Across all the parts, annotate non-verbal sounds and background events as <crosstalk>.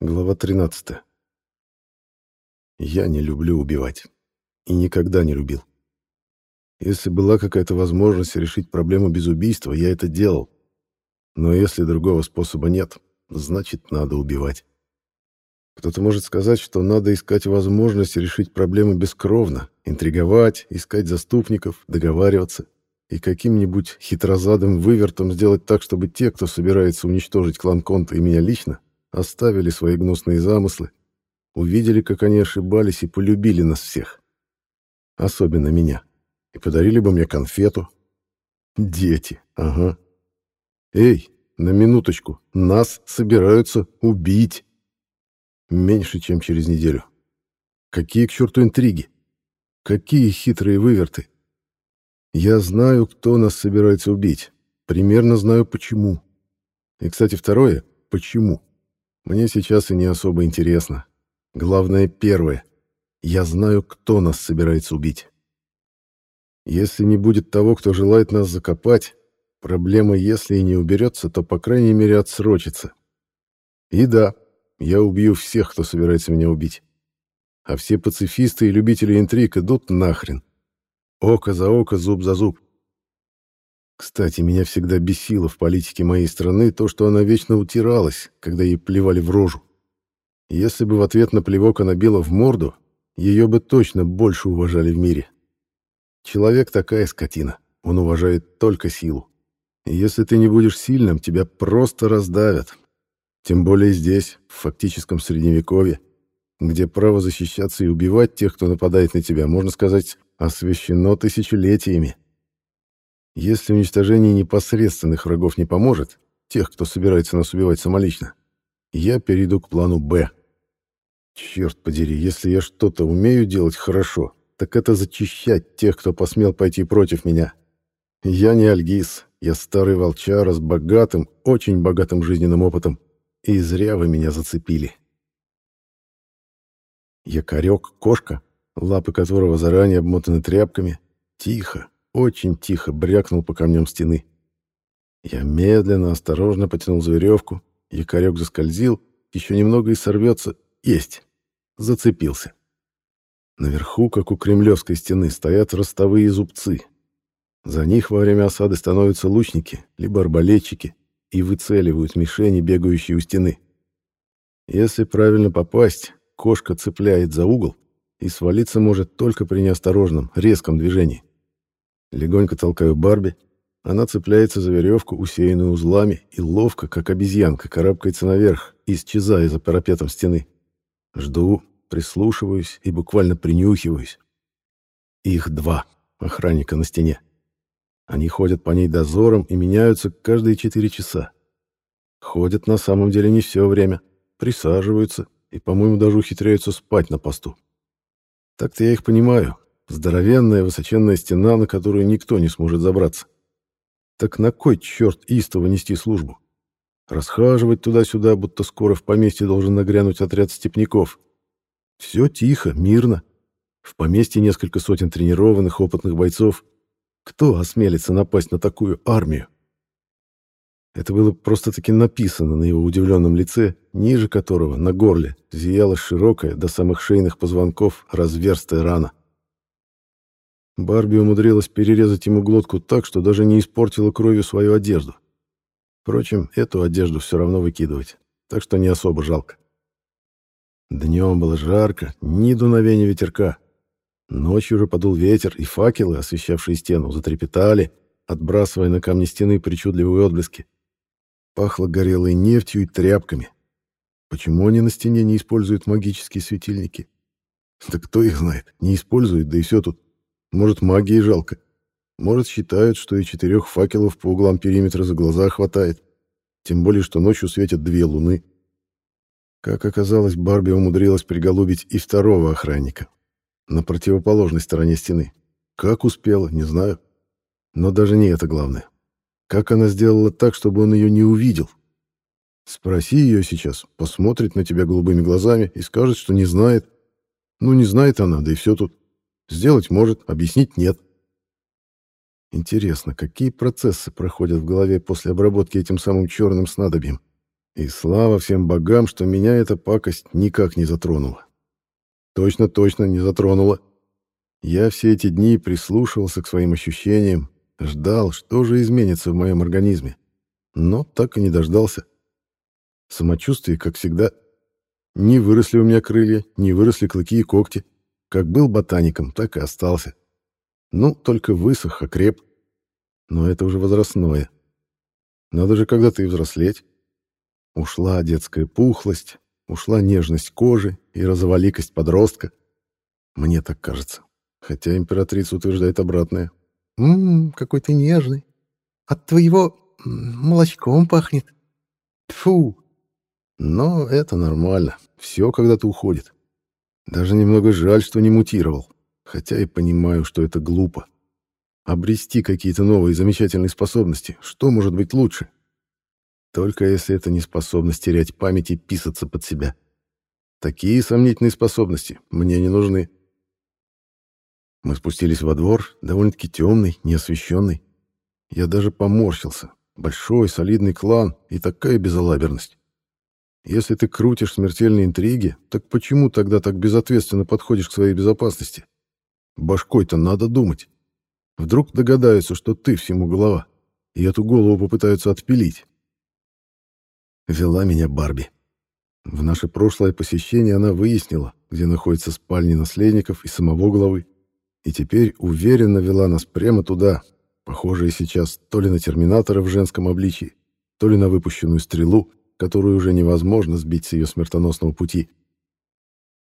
Глава 13. Я не люблю убивать. И никогда не любил. Если была какая-то возможность решить проблему без убийства, я это делал. Но если другого способа нет, значит, надо убивать. Кто-то может сказать, что надо искать возможность решить проблему бескровно, интриговать, искать заступников, договариваться и каким-нибудь хитрозадым вывертом сделать так, чтобы те, кто собирается уничтожить клан Конта и меня лично, оставили свои гнусные замыслы, увидели, как они ошибались и полюбили нас всех. Особенно меня. И подарили бы мне конфету. Дети, ага. Эй, на минуточку, нас собираются убить. Меньше, чем через неделю. Какие к черту интриги? Какие хитрые выверты? Я знаю, кто нас собирается убить. Примерно знаю, почему. И, кстати, второе — почему. Мне сейчас и не особо интересно. Главное первое. Я знаю, кто нас собирается убить. Если не будет того, кто желает нас закопать, проблема, если и не уберется, то, по крайней мере, отсрочится. И да, я убью всех, кто собирается меня убить. А все пацифисты и любители интриг идут нахрен. Око за око, зуб за зуб. Кстати, меня всегда бесило в политике моей страны то, что она вечно утиралась, когда ей плевали в рожу. Если бы в ответ на плевок она била в морду, ее бы точно больше уважали в мире. Человек такая скотина, он уважает только силу. И если ты не будешь сильным, тебя просто раздавят. Тем более здесь, в фактическом средневековье, где право защищаться и убивать тех, кто нападает на тебя, можно сказать, освящено тысячелетиями. Если уничтожение непосредственных врагов не поможет, тех, кто собирается нас убивать самолично, я перейду к плану «Б». Черт подери, если я что-то умею делать хорошо, так это зачищать тех, кто посмел пойти против меня. Я не Альгиз, я старый волчара с богатым, очень богатым жизненным опытом, и зря вы меня зацепили. Якорек — кошка, лапы которого заранее обмотаны тряпками, тихо, очень тихо брякнул по камням стены. Я медленно, осторожно потянул за веревку, якорек заскользил, еще немного и сорвется. Есть. Зацепился. Наверху, как у кремлевской стены, стоят ростовые зубцы. За них во время осады становятся лучники, либо арбалетчики, и выцеливают мишени, бегающие у стены. Если правильно попасть, кошка цепляет за угол и свалиться может только при неосторожном, резком движении. Легонько толкаю Барби. Она цепляется за веревку, усеянную узлами, и ловко, как обезьянка, карабкается наверх, исчезая за парапетом стены. Жду, прислушиваюсь и буквально принюхиваюсь. Их два, охранника на стене. Они ходят по ней дозором и меняются каждые четыре часа. Ходят на самом деле не все время, присаживаются и, по-моему, даже ухитряются спать на посту. Так-то я их понимаю, Здоровенная высоченная стена, на которую никто не сможет забраться. Так на кой черт истово нести службу? Расхаживать туда-сюда, будто скоро в поместье должен нагрянуть отряд степняков. Все тихо, мирно. В поместье несколько сотен тренированных, опытных бойцов. Кто осмелится напасть на такую армию? Это было просто-таки написано на его удивленном лице, ниже которого, на горле, зияла широкая, до самых шейных позвонков, разверстая рана. Барби умудрилась перерезать ему глотку так, что даже не испортила кровью свою одежду. Впрочем, эту одежду все равно выкидывать, так что не особо жалко. Днем было жарко, ни дуновения ветерка. Ночью же подул ветер, и факелы, освещавшие стену, затрепетали, отбрасывая на камни стены причудливые отблески. Пахло горелой нефтью и тряпками. Почему они на стене не используют магические светильники? Да кто их знает, не используют, да и все тут. Может, магии жалко. Может, считают, что и четырех факелов по углам периметра за глаза хватает. Тем более, что ночью светят две луны. Как оказалось, Барби умудрилась приголубить и второго охранника. На противоположной стороне стены. Как успела, не знаю. Но даже не это главное. Как она сделала так, чтобы он ее не увидел? Спроси ее сейчас, посмотрит на тебя голубыми глазами и скажет, что не знает. Ну, не знает она, да и все тут. Сделать может, объяснить нет. Интересно, какие процессы проходят в голове после обработки этим самым черным снадобьем? И слава всем богам, что меня эта пакость никак не затронула. Точно-точно не затронула. Я все эти дни прислушивался к своим ощущениям, ждал, что же изменится в моем организме. Но так и не дождался. Самочувствие, как всегда. Не выросли у меня крылья, не выросли клыки и когти. Как был ботаником, так и остался. Ну, только высох, окреп. Но это уже возрастное. Надо же когда-то и взрослеть. Ушла детская пухлость, ушла нежность кожи и розоволикость подростка. Мне так кажется. Хотя императрица утверждает обратное. «Ммм, какой ты нежный. От твоего молочком пахнет. Фу!» Но это нормально. Все когда-то уходит. Даже немного жаль, что не мутировал. Хотя и понимаю, что это глупо. Обрести какие-то новые замечательные способности. Что может быть лучше? Только если это не способность терять память и писаться под себя. Такие сомнительные способности мне не нужны. Мы спустились во двор, довольно-таки темный, неосвещенный. Я даже поморщился. Большой, солидный клан и такая безалаберность. Если ты крутишь смертельные интриги, так почему тогда так безответственно подходишь к своей безопасности? Башкой-то надо думать. Вдруг догадаются, что ты всему голова, и эту голову попытаются отпилить. Вела меня Барби. В наше прошлое посещение она выяснила, где находятся спальни наследников и самого главы, и теперь уверенно вела нас прямо туда, похожие сейчас то ли на терминатора в женском обличии, то ли на выпущенную стрелу, которую уже невозможно сбить с ее смертоносного пути.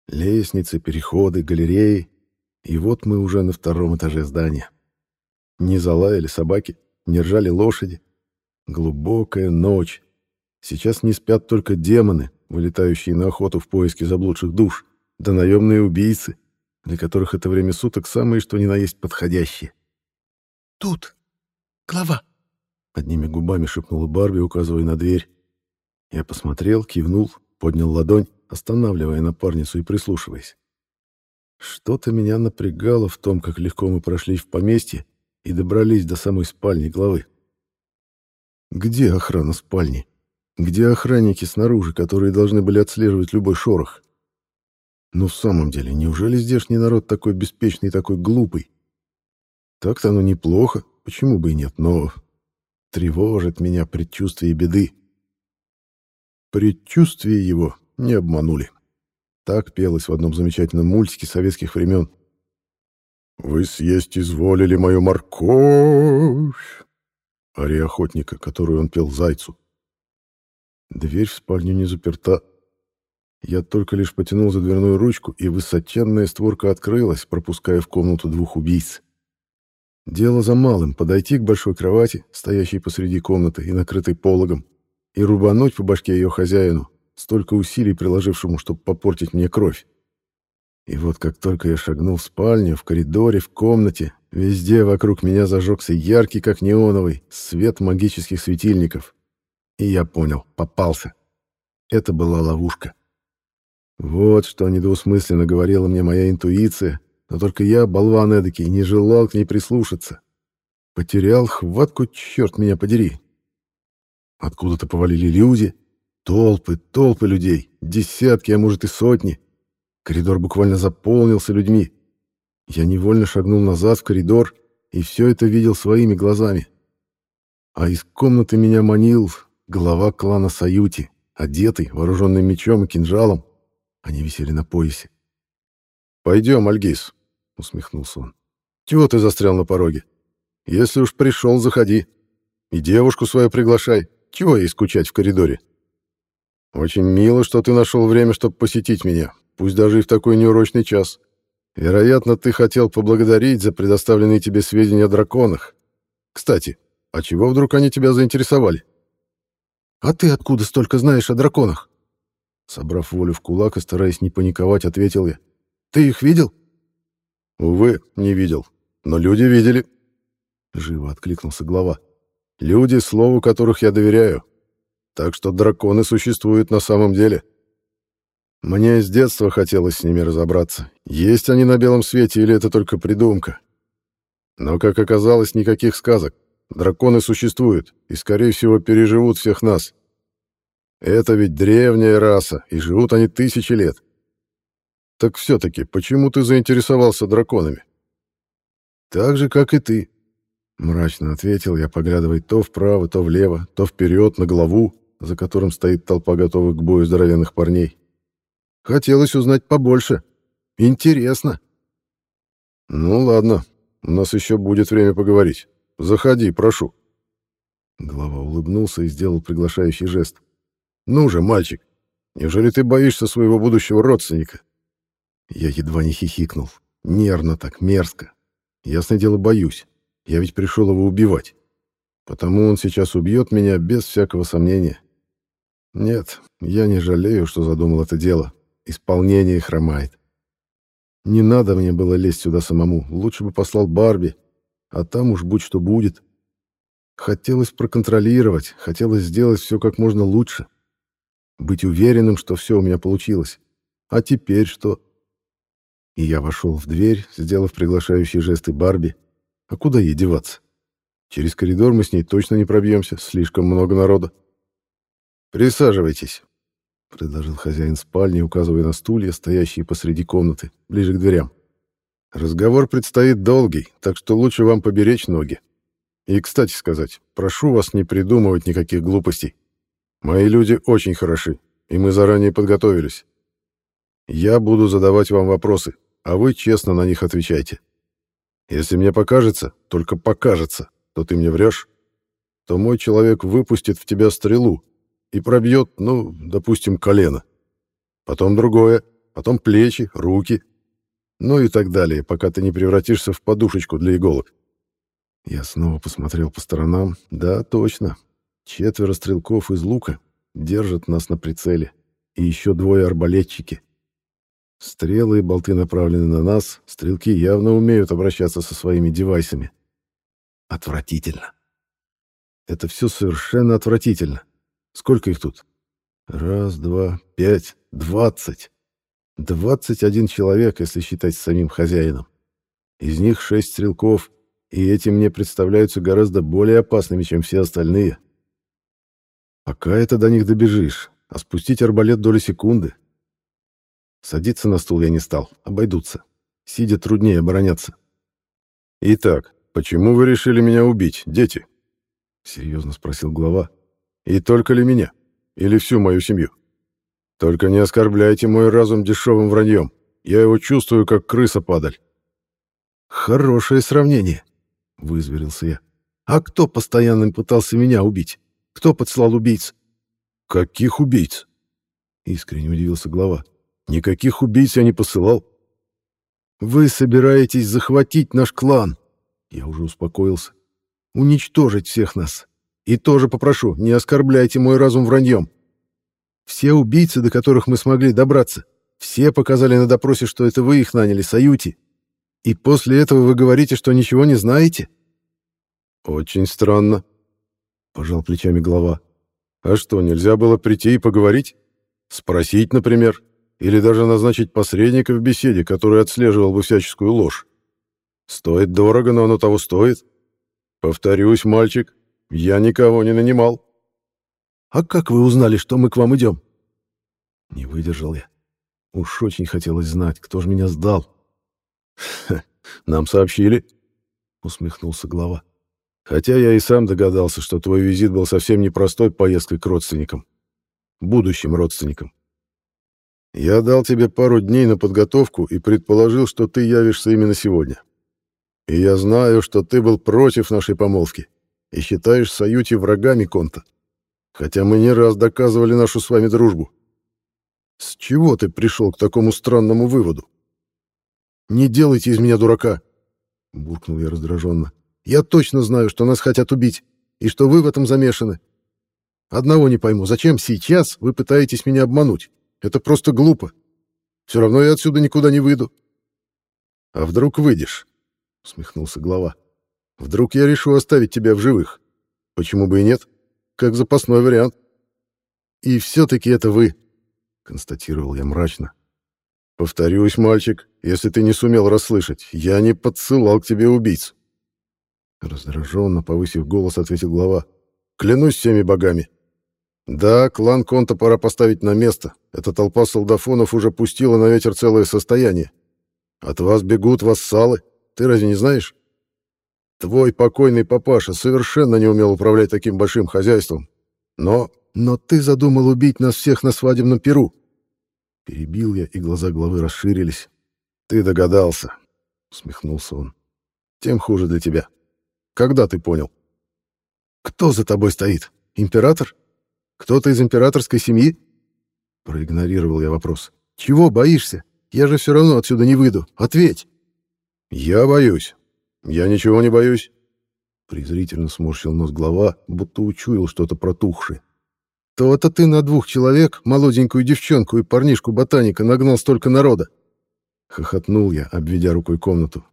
Лестницы, переходы, галереи, и вот мы уже на втором этаже здания. Не залаяли собаки, не ржали лошади. Глубокая ночь. Сейчас не спят только демоны, вылетающие на охоту в поиске заблудших душ, да наемные убийцы, для которых это время суток самое что ни на есть подходящее. «Тут! Глава!» Одними губами шепнула Барби, указывая на дверь. Я посмотрел, кивнул, поднял ладонь, останавливая напарницу и прислушиваясь. Что-то меня напрягало в том, как легко мы прошли в поместье и добрались до самой спальни главы. Где охрана спальни? Где охранники снаружи, которые должны были отслеживать любой шорох? Ну, в самом деле, неужели здешний народ такой беспечный и такой глупый? Так-то оно неплохо, почему бы и нет, но тревожит меня предчувствие беды. Предчувствия его не обманули. Так пелось в одном замечательном мультике советских времен. «Вы съесть изволили мою морковь!» Ария охотника, которую он пел зайцу. Дверь в спальню не заперта, я только лишь потянул за дверную ручку, и высоченная створка открылась, пропуская в комнату двух убийц. Дело за малым — подойти к большой кровати, стоящей посреди комнаты и накрытой пологом, и рубануть по башке ее хозяину, столько усилий приложившему, чтобы попортить мне кровь. И вот как только я шагнул в спальню, в коридоре, в комнате, везде вокруг меня зажегся яркий, как неоновый, свет магических светильников. И я понял, попался. Это была ловушка. Вот что недвусмысленно говорила мне моя интуиция, но только я, болван эдакий, не желал к ней прислушаться. Потерял хватку, черт меня подери. Откуда-то повалили люди, толпы, толпы людей, десятки, а может и сотни. Коридор буквально заполнился людьми. Я невольно шагнул назад в коридор и все это видел своими глазами. А из комнаты меня манил глава клана Саюти, одетый, вооруженный мечом и кинжалом, они висели на поясе. «Пойдем, Альгиз», — усмехнулся он. «Чего ты застрял на пороге? Если уж пришел, заходи. И девушку свою приглашай. Чего ей скучать в коридоре? Очень мило, что ты нашел время, чтобы посетить меня, пусть даже и в такой неурочный час. Вероятно, ты хотел поблагодарить за предоставленные тебе сведения о драконах. Кстати, а чего вдруг они тебя заинтересовали?» «А ты откуда столько знаешь о драконах?» Собрав волю в кулак и стараясь не паниковать, ответил я. «Ты их видел?» «Увы, не видел. Но люди видели». Живо откликнулся глава. «Люди, слову которых я доверяю. Так что драконы существуют на самом деле. Мне с детства хотелось с ними разобраться, есть они на белом свете или это только придумка. Но, как оказалось, никаких сказок. Драконы существуют и, скорее всего, переживут всех нас. Это ведь древняя раса, и живут они тысячи лет. Так все-таки, почему ты заинтересовался драконами? Так же, как и ты. Мрачно ответил я, поглядывая то вправо, то влево, то вперед, на главу, за которым стоит толпа готовых к бою здоровенных парней. Хотелось узнать побольше. Интересно. Ну ладно, у нас еще будет время поговорить. Заходи, прошу. Глава улыбнулся и сделал приглашающий жест. Ну же, мальчик, неужели ты боишься своего будущего родственника? Я едва не хихикнул. Нервно так, мерзко. Ясное дело, боюсь. Я ведь пришел его убивать. Потому он сейчас убьет меня без всякого сомнения. Нет, я не жалею, что задумал это дело. Исполнение хромает. Не надо мне было лезть сюда самому. Лучше бы послал Барби. А там уж будь что будет. Хотелось проконтролировать, хотелось сделать все как можно лучше. Быть уверенным, что все у меня получилось. А теперь что? И я вошел в дверь, сделав приглашающие жесты Барби. А куда ей деваться? Через коридор мы с ней точно не пробьемся, слишком много народа. «Присаживайтесь», — предложил хозяин спальни, указывая на стулья, стоящие посреди комнаты, ближе к дверям. «Разговор предстоит долгий, так что лучше вам поберечь ноги. И, кстати сказать, прошу вас не придумывать никаких глупостей. Мои люди очень хороши, и мы заранее подготовились. Я буду задавать вам вопросы, а вы честно на них отвечайте. Если мне покажется, только покажется, то ты мне врешь, то мой человек выпустит в тебя стрелу, и пробьет, ну, допустим, колено. Потом другое, потом плечи, руки, ну и так далее, пока ты не превратишься в подушечку для иголок. Я снова посмотрел по сторонам. Да, точно. Четверо стрелков из лука держат нас на прицеле. И еще двое арбалетчики. Стрелы и болты направлены на нас. Стрелки явно умеют обращаться со своими девайсами. Отвратительно. Это все совершенно отвратительно. Сколько их тут? Раз, два, пять, двадцать. Двадцать один человек, если считать самим хозяином. Из них шесть стрелков, и эти мне представляются гораздо более опасными, чем все остальные. Пока это до них добежишь, а спустить арбалет доли секунды. Садиться на стул я не стал, обойдутся. Сидя труднее обороняться. «Итак, почему вы решили меня убить, дети?» — серьезно спросил глава, и только ли меня? Или всю мою семью? Только не оскорбляйте мой разум дешевым враньем. Я его чувствую, как крыса падаль. Хорошее сравнение, вызверился я. А кто постоянно пытался меня убить? Кто подслал убийц? Каких убийц? Искренне удивился глава. Никаких убийц я не посылал. Вы собираетесь захватить наш клан. Я уже успокоился. Уничтожить всех нас. И тоже попрошу, не оскорбляйте мой разум враньем. Все убийцы, до которых мы смогли добраться, все показали на допросе, что это вы их наняли, Саюти. И после этого вы говорите, что ничего не знаете? Очень странно, пожал плечами глава. А что, нельзя было прийти и поговорить? Спросить, например, или даже назначить посредника в беседе, который отслеживал бы всяческую ложь. Стоит дорого, но оно того стоит. Повторюсь, мальчик, я никого не нанимал. А как вы узнали, что мы к вам идем? Не выдержал я. Уж очень хотелось знать, кто же меня сдал. Нам сообщили, усмехнулся глава. Хотя я и сам догадался, что твой визит был совсем непростой поездкой к родственникам. Будущим родственникам. Я дал тебе пару дней на подготовку и предположил, что ты явишься именно сегодня. И я знаю, что ты был против нашей помолвки и считаешь Саюти врагами Конта. Хотя мы не раз доказывали нашу с вами дружбу. С чего ты пришел к такому странному выводу? Не делайте из меня дурака, буркнул я раздраженно. Я точно знаю, что нас хотят убить, и что вы в этом замешаны. Одного не пойму, зачем сейчас вы пытаетесь меня обмануть? Это просто глупо. Все равно я отсюда никуда не выйду. А вдруг выйдешь? усмехнулся глава. Вдруг я решу оставить тебя в живых? Почему бы и нет? Как запасной вариант. И все-таки это вы, констатировал я мрачно. Повторюсь, мальчик, если ты не сумел расслышать, я не подсылал к тебе убийц. Раздраженно, повысив голос, ответил глава. Клянусь всеми богами. Да, клан Конта пора поставить на место. Эта толпа солдафонов уже пустила на ветер целое состояние. От вас бегут вассалы. Ты разве не знаешь? Твой покойный папаша совершенно не умел управлять таким большим хозяйством. Но... Но ты задумал убить нас всех на свадебном перу. Перебил я, и глаза главы расширились. Ты догадался, усмехнулся он. Тем хуже для тебя. Когда ты понял? Кто за тобой стоит? Император? Кто-то из императорской семьи? Проигнорировал я вопрос. Чего боишься? Я же все равно отсюда не выйду. Ответь. Я боюсь. Я ничего не боюсь. Презрительно сморщил нос глава, будто учуял что-то протухшее. То-то ты на двух человек, молоденькую девчонку и парнишку-ботаника, нагнал столько народа. Хохотнул я, обведя рукой комнату.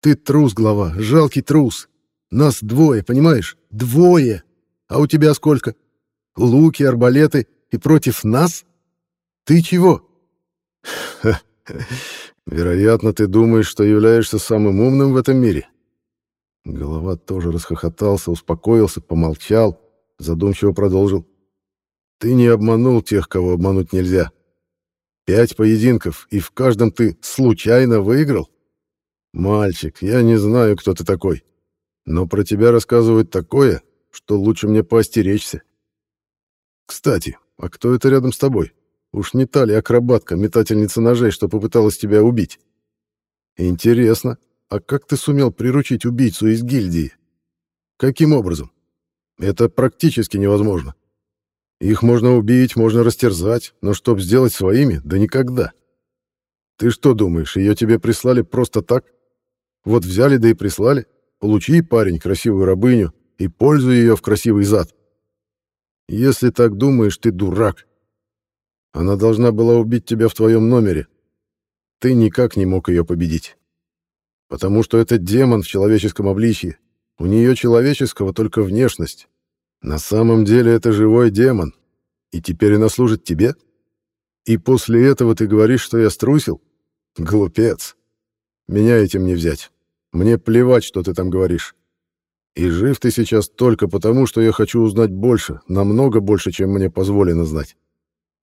Ты трус, глава, жалкий трус. Нас двое, понимаешь? Двое. А у тебя сколько? Луки, арбалеты и против нас? Ты чего? <laughs> Вероятно, ты думаешь, что являешься самым умным в этом мире. Голова тоже расхохотался, успокоился, помолчал, задумчиво продолжил. Ты не обманул тех, кого обмануть нельзя. Пять поединков, и в каждом ты случайно выиграл? Мальчик, я не знаю, кто ты такой, но про тебя рассказывают такое, что лучше мне поостеречься. Кстати, а кто это рядом с тобой? Уж не та ли акробатка, метательница ножей, что попыталась тебя убить? Интересно, а как ты сумел приручить убийцу из гильдии? Каким образом? Это практически невозможно. Их можно убить, можно растерзать, но чтоб сделать своими, да никогда. Ты что думаешь, ее тебе прислали просто так? Вот взяли да и прислали. Получи, парень, красивую рабыню и пользуй ее в красивый зад. Если так думаешь, ты дурак. Она должна была убить тебя в твоем номере. Ты никак не мог ее победить. Потому что это демон в человеческом обличье. У нее человеческого только внешность. На самом деле это живой демон. И теперь она служит тебе? И после этого ты говоришь, что я струсил? Глупец. Меня этим не взять. Мне плевать, что ты там говоришь. И жив ты сейчас только потому, что я хочу узнать больше, намного больше, чем мне позволено знать.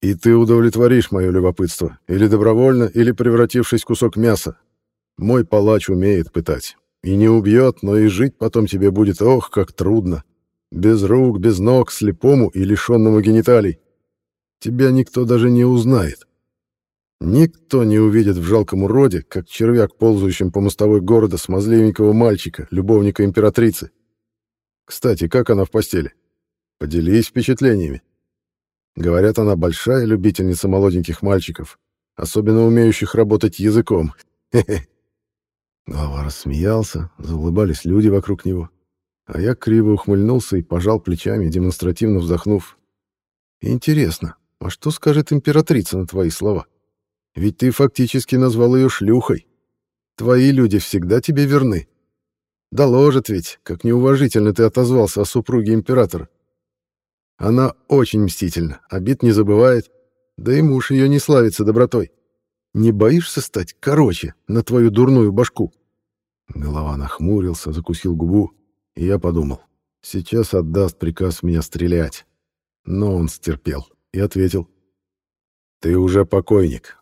И ты удовлетворишь мое любопытство, или добровольно, или превратившись в кусок мяса. Мой палач умеет пытать. И не убьет, но и жить потом тебе будет, ох, как трудно. Без рук, без ног, слепому и лишенному гениталий. Тебя никто даже не узнает. Никто не увидит в жалком уроде, как червяк, ползающим по мостовой города смазливенького мальчика, любовника императрицы. Кстати, как она в постели? Поделись впечатлениями. Говорят, она большая любительница молоденьких мальчиков, особенно умеющих работать языком. Глава рассмеялся, заулыбались люди вокруг него. А я криво ухмыльнулся и пожал плечами, демонстративно вздохнув. Интересно, а что скажет императрица на твои слова? Ведь ты фактически назвал ее шлюхой. Твои люди всегда тебе верны. Доложат ведь, как неуважительно ты отозвался о супруге императора. Она очень мстительна, обид не забывает, да и муж ее не славится добротой. Не боишься стать короче на твою дурную башку?» Голова нахмурился, закусил губу, и я подумал, сейчас отдаст приказ меня стрелять. Но он стерпел и ответил. «Ты уже покойник.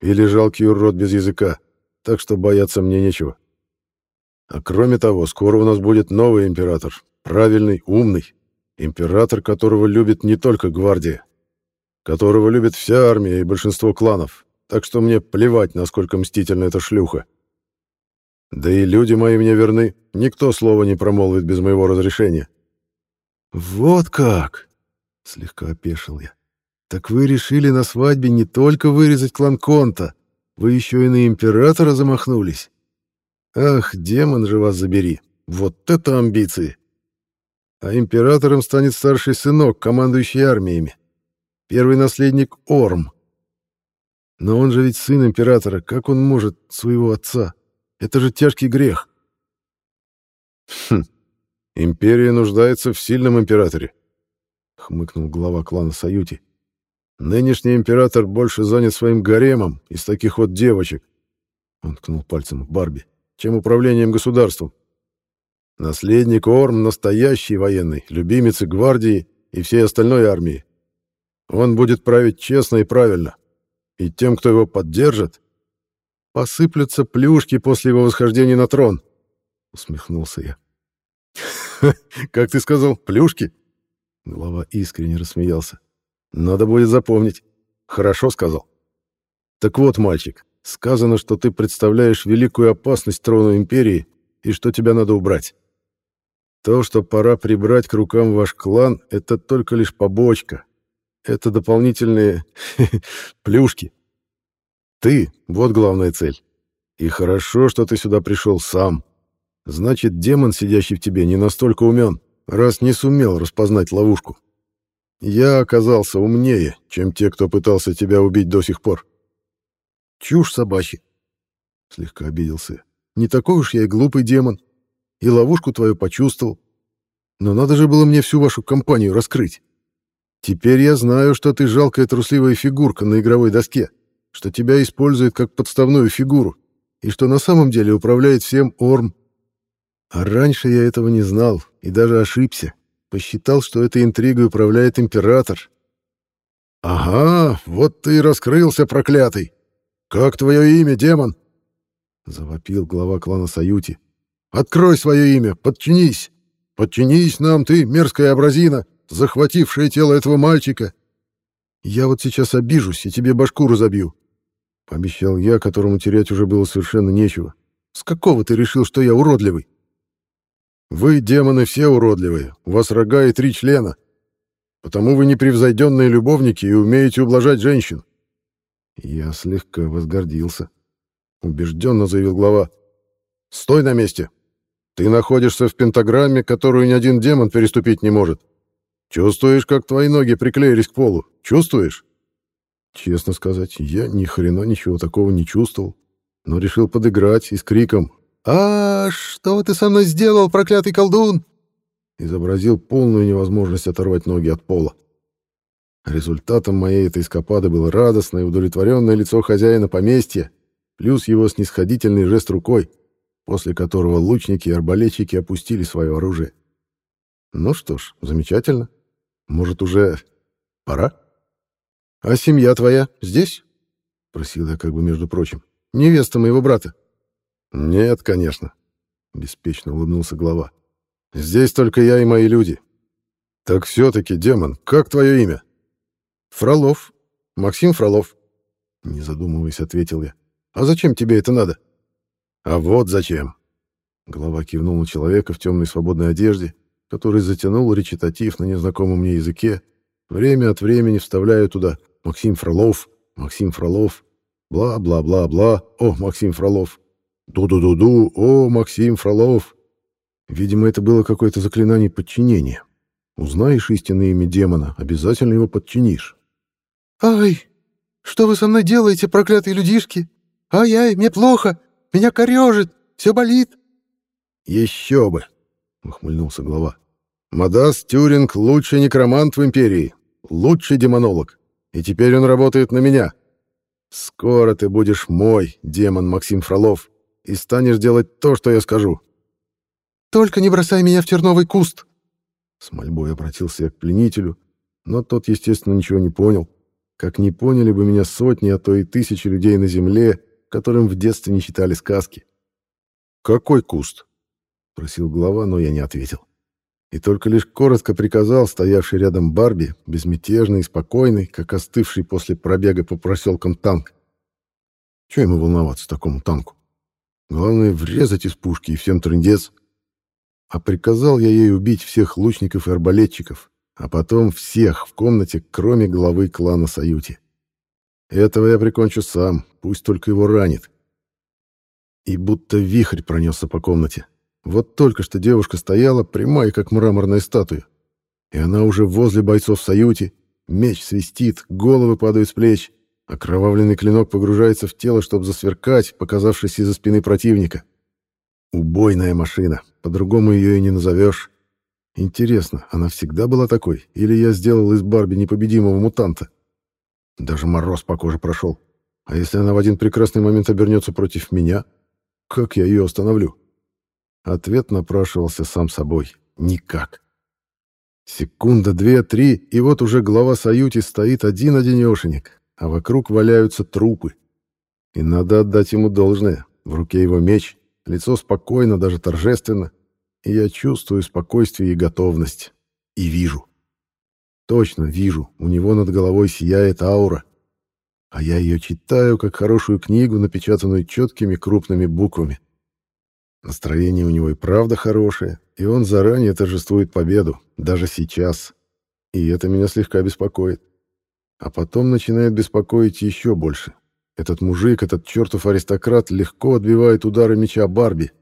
Или жалкий урод без языка, так что бояться мне нечего. А кроме того, скоро у нас будет новый император, правильный, умный, Император, которого любит не только гвардия, которого любит вся армия и большинство кланов, так что мне плевать, насколько мстительна эта шлюха. Да и люди мои мне верны, никто слова не промолвит без моего разрешения. «Вот как!» — слегка опешил я. «Так вы решили на свадьбе не только вырезать клан Конта, вы еще и на императора замахнулись? Ах, демон же вас забери! Вот это амбиции!» а императором станет старший сынок, командующий армиями. Первый наследник Орм. Но он же ведь сын императора, как он может своего отца? Это же тяжкий грех. Хм, империя нуждается в сильном императоре, хмыкнул глава клана Саюти. Нынешний император больше занят своим гаремом из таких вот девочек, он ткнул пальцем в Барби, чем управлением государством. Наследник Орм — настоящий военный, любимец гвардии и всей остальной армии. Он будет править честно и правильно. И тем, кто его поддержит, посыплются плюшки после его восхождения на трон, — усмехнулся я. <laughs> «Как ты сказал, плюшки?» Глава искренне рассмеялся. «Надо будет запомнить. Хорошо сказал. Так вот, мальчик, сказано, что ты представляешь великую опасность трону Империи и что тебя надо убрать. То, что пора прибрать к рукам ваш клан, это только лишь побочка. Это дополнительные <laughs> плюшки. Ты — вот главная цель. И хорошо, что ты сюда пришел сам. Значит, демон, сидящий в тебе, не настолько умен, раз не сумел распознать ловушку. Я оказался умнее, чем те, кто пытался тебя убить до сих пор. Чушь собачья. Слегка обиделся. Не такой уж я и глупый демон. И ловушку твою почувствовал. Но надо же было мне всю вашу компанию раскрыть. Теперь я знаю, что ты жалкая трусливая фигурка на игровой доске, что тебя используют как подставную фигуру, и что на самом деле управляет всем Орм. А раньше я этого не знал и даже ошибся. Посчитал, что этой интригой управляет император. «Ага, вот ты и раскрылся, проклятый! Как твое имя, демон?» Завопил глава клана Саюти. «Открой свое имя, подчинись! Подчинись нам, ты, мерзкая абразина, захватившая тело этого мальчика! Я вот сейчас обижусь и тебе башку разобью!» Пообещал я, которому терять уже было совершенно нечего. «С какого ты решил, что я уродливый?» Вы, демоны, все уродливые, у вас рога и три члена. Потому вы непревзойденные любовники и умеете ублажать женщин. Я слегка возгордился. Убежденно заявил глава. Стой на месте. Ты находишься в пентаграмме, которую ни один демон переступить не может. Чувствуешь, как твои ноги приклеились к полу? Чувствуешь? Честно сказать, я ни хрена ничего такого не чувствовал, но решил подыграть и с криком «А, что ты со мной сделал, проклятый колдун?» изобразил полную невозможность оторвать ноги от пола. Результатом моей этой эскапады было радостное и удовлетворенное лицо хозяина поместья, плюс его снисходительный жест рукой, после которого лучники и арбалетчики опустили свое оружие. Ну что ж, замечательно. Может, уже пора? А семья твоя здесь? Просил я как бы между прочим. Невеста моего брата. «Нет, конечно», — беспечно улыбнулся глава. «Здесь только я и мои люди. Так все-таки, демон, как твое имя?» «Фролов. Максим Фролов», — не задумываясь, ответил я. «А зачем тебе это надо?» «А вот зачем». Глава кивнул на человека в темной свободной одежде, который затянул речитатив на незнакомом мне языке, время от времени вставляя туда «Максим Фролов», «Максим Фролов», бла-бла-бла-бла, «О, Максим Фролов». Ду-ду-ду-ду, о, Максим Фролов. Видимо, это было какое-то заклинание подчинения. Узнаешь истинное имя демона, обязательно его подчинишь. «Ай, что вы со мной делаете, проклятые людишки? Ай-ай, мне плохо, меня корежит, все болит». «Еще бы!» — ухмыльнулся глава. «Мадас Тюринг — лучший некромант в Империи, лучший демонолог, и теперь он работает на меня. Скоро ты будешь мой, демон Максим Фролов, и станешь делать то, что я скажу. Только не бросай меня в терновый куст. С мольбой обратился я к пленителю, но тот, естественно, ничего не понял. Как не поняли бы меня сотни, а то и тысячи людей на земле, которым в детстве не читали сказки. «Какой куст?» — просил глава, но я не ответил. И только лишь коротко приказал стоявший рядом Барби, безмятежный и спокойный, как остывший после пробега по проселкам танк. Чего ему волноваться такому танку? Главное, врезать из пушки, и всем трындец. А приказал я ей убить всех лучников и арбалетчиков, а потом всех в комнате, кроме главы клана Саюти. Этого я прикончу сам, пусть только его ранит. И будто вихрь пронесся по комнате. Вот только что девушка стояла, прямая, как мраморная статуя. И она уже возле бойцов Саюти, меч свистит, головы падают с плеч — Окровавленный клинок погружается в тело, чтобы засверкать, показавшись из-за спины противника. Убойная машина, по-другому ее и не назовешь. Интересно, она всегда была такой, или я сделал из Барби непобедимого мутанта? Даже мороз по коже прошел. А если она в один прекрасный момент обернется против меня, как я ее остановлю? Ответ напрашивался сам собой. Никак. Секунда, две, три, и вот уже глава Саюти стоит один-одинешенек, а вокруг валяются трупы. И надо отдать ему должное. В руке его меч, лицо спокойно, даже торжественно. И я чувствую спокойствие и готовность. И вижу. Точно вижу, у него над головой сияет аура. А я ее читаю, как хорошую книгу, напечатанную четкими крупными буквами. Настроение у него и правда хорошее, и он заранее торжествует победу, даже сейчас. И это меня слегка беспокоит. А потом начинает беспокоить еще больше. Этот мужик, этот чертов аристократ легко отбивает удары меча Барби,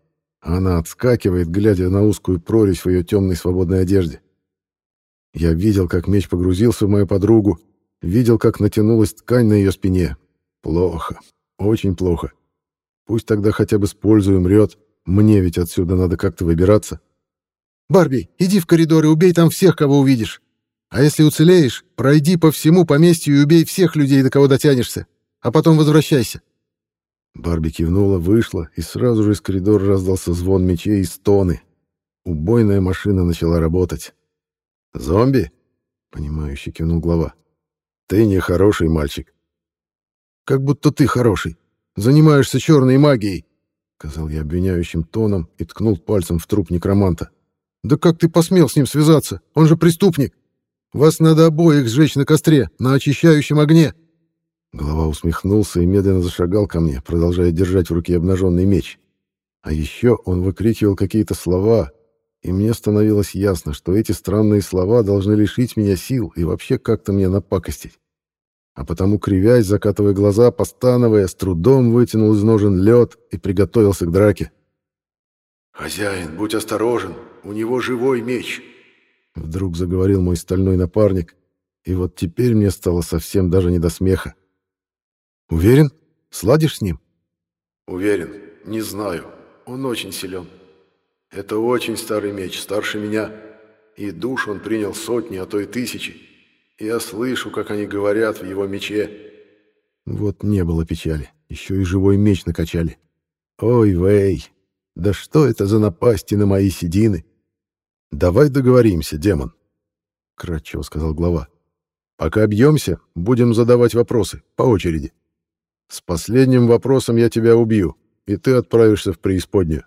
она отскакивает, глядя на узкую прорезь в ее темной свободной одежде. Я видел, как меч погрузился в мою подругу, видел, как натянулась ткань на ее спине. Плохо, очень плохо. Пусть тогда хотя бы с пользой умрет, мне ведь отсюда надо как-то выбираться. «Барби, иди в коридор и убей там всех, кого увидишь. А если уцелеешь, пройди по всему поместью и убей всех людей, до кого дотянешься, а потом возвращайся». Барби кивнула, вышла, и сразу же из коридора раздался звон мечей и стоны. Убойная машина начала работать. «Зомби?» — понимающе кивнул глава. «Ты не хороший мальчик». «Как будто ты хороший. Занимаешься черной магией», сказал я обвиняющим тоном и ткнул пальцем в труп некроманта. «Да как ты посмел с ним связаться? Он же преступник! Вас надо обоих сжечь на костре, на очищающем огне!» Голова усмехнулся и медленно зашагал ко мне, продолжая держать в руке обнаженный меч. А еще он выкрикивал какие-то слова, и мне становилось ясно, что эти странные слова должны лишить меня сил и вообще как-то мне напакостить а потому, кривясь, закатывая глаза, постановая, с трудом вытянул из ножен лед и приготовился к драке. «Хозяин, будь осторожен, у него живой меч!» Вдруг заговорил мой стальной напарник, и вот теперь мне стало совсем даже не до смеха. «Уверен? Сладишь с ним?» «Уверен. Не знаю. Он очень силен. Это очень старый меч, старше меня. И душ он принял сотни, а то и тысячи. Я слышу, как они говорят в его мече. Вот не было печали. Еще и живой меч накачали. Ой, Вэй, да что это за напасти на мои седины? Давай договоримся, демон, кратчево сказал глава. Пока бьемся, будем задавать вопросы по очереди. С последним вопросом я тебя убью, и ты отправишься в преисподнюю.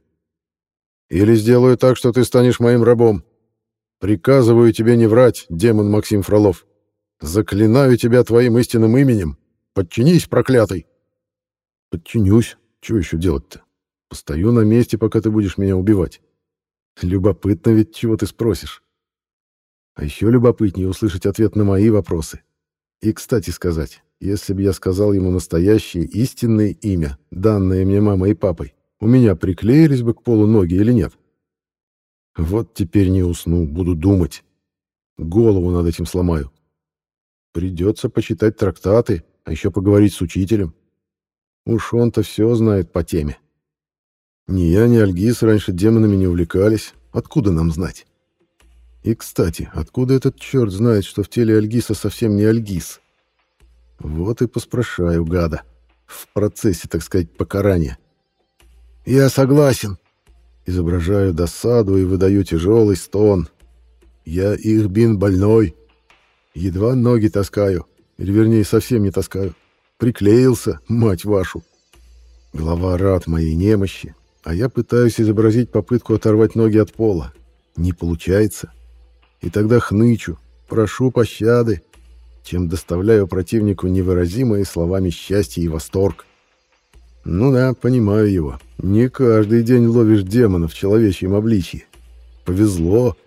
Или сделаю так, что ты станешь моим рабом. Приказываю тебе не врать, демон Максим Фролов. Заклинаю тебя твоим истинным именем. Подчинись, проклятый. Подчинюсь. Чего еще делать-то? Постою на месте, пока ты будешь меня убивать. Любопытно ведь, чего ты спросишь. А еще любопытнее услышать ответ на мои вопросы. И, кстати сказать, если бы я сказал ему настоящее истинное имя, данное мне мамой и папой, у меня приклеились бы к полу ноги или нет? Вот теперь не усну, буду думать. Голову над этим сломаю. Придется почитать трактаты, а еще поговорить с учителем. Уж он-то все знает по теме. Ни я, ни Альгиз раньше демонами не увлекались. Откуда нам знать? И, кстати, откуда этот черт знает, что в теле Альгиса совсем не Альгиз? Вот и поспрашаю гада. В процессе, так сказать, покарания. «Я согласен», Изображаю досаду и выдаю тяжелый стон. Я их бин больной. Едва ноги таскаю, или вернее совсем не таскаю. Приклеился, мать вашу. Глава рад моей немощи, а я пытаюсь изобразить попытку оторвать ноги от пола. Не получается. И тогда хнычу, прошу пощады, чем доставляю противнику невыразимые словами счастье и восторг. Ну да, понимаю его. Не каждый день ловишь демона в человечьем обличье. Повезло.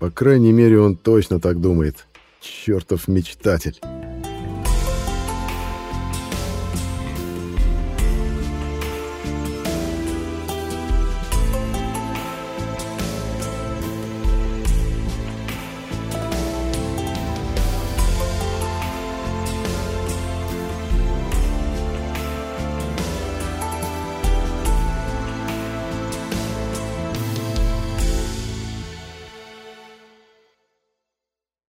По крайней мере, он точно так думает. Чертов мечтатель.